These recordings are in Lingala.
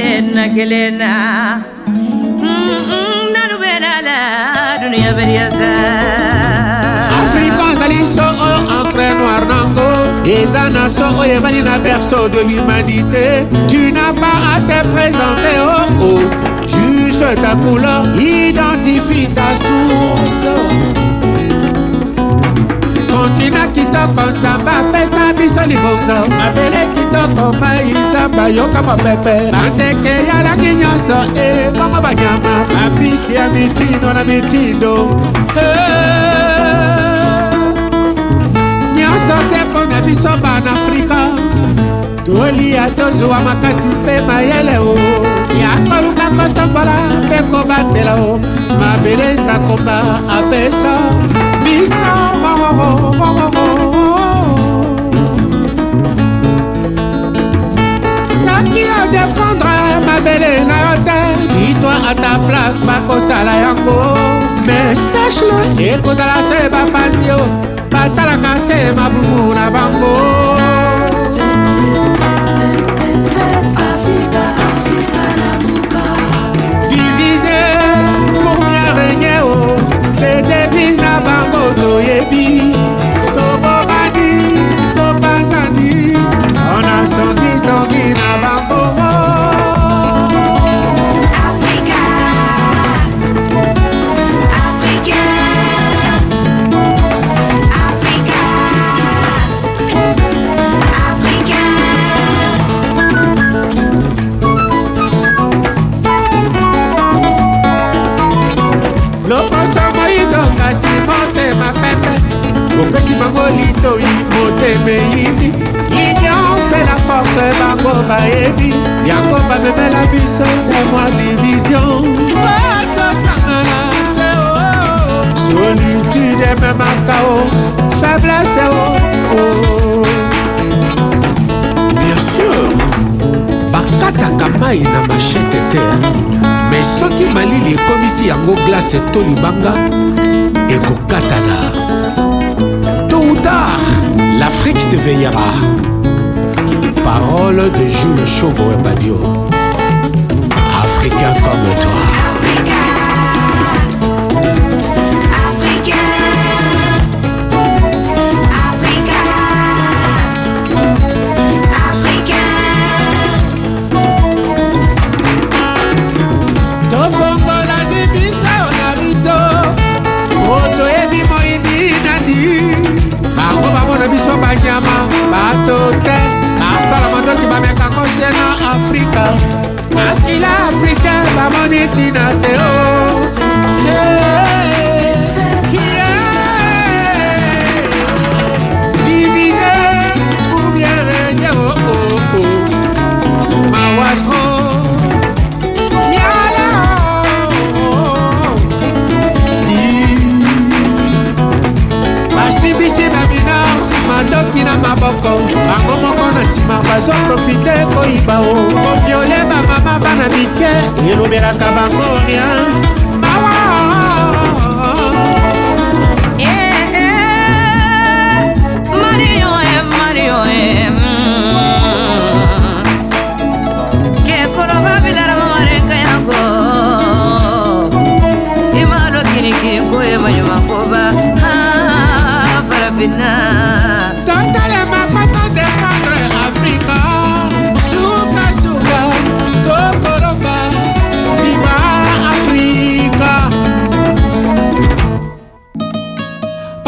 bɛ na nanu la soo encre noir nango na berceau de l'humanité tu n'as pas à te présenter oh, oh. juste ta couleur identifie ta source kitoko nzamba apesa biso libonza mabele kitoko mai nzamba yoka mopepe bandeke yalaki nyonso e bongo banyama babisi ya mitindo na mitindo e, nyonso se mpo na biso bana afrika tolia tozwa makasi mpe mayele o yakoluka kotombola mpe kobatela o mabele esakomba apesa ata place bakosala yango me sache-le ekozala se bapanzi yo batalaka se mabumu na bango lindo kasi motema pepe opesi bango litoi motema eyini linion fe na force bango bayebi yango bamemela biso temoi division tosangana te oh. solitude ememaka o faiblesse o oh, oh. bien sûr bakataka mai na machete te qui me les les à yango glace Tolibanga, et katana, tôt ou tard l'afrique s'éveillera parole de jules et Badio. bamoni ntina te o divise pour bien régner oh, oh, oh. mawatro basimbisi bamina madoki na maboko bango moko na nsima bazoprofite koyiba o koviole bana mike elobelaka bango ria mawa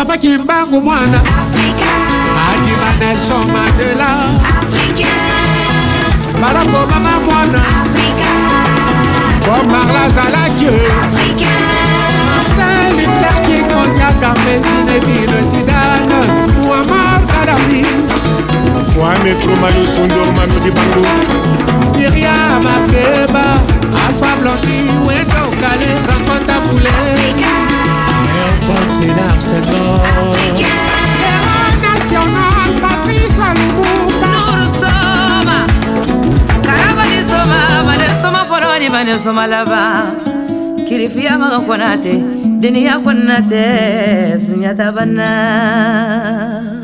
papa kimbangu mwana akima nelson mandela barako mama mwana bob marla azalaki martin luther king mosia carmen sinedine sidane muammar kadafi mohamed koma lusundo manodi bango miria makeba kane soma laba kirifiya maga kwanate deniya kwanate sunyata banna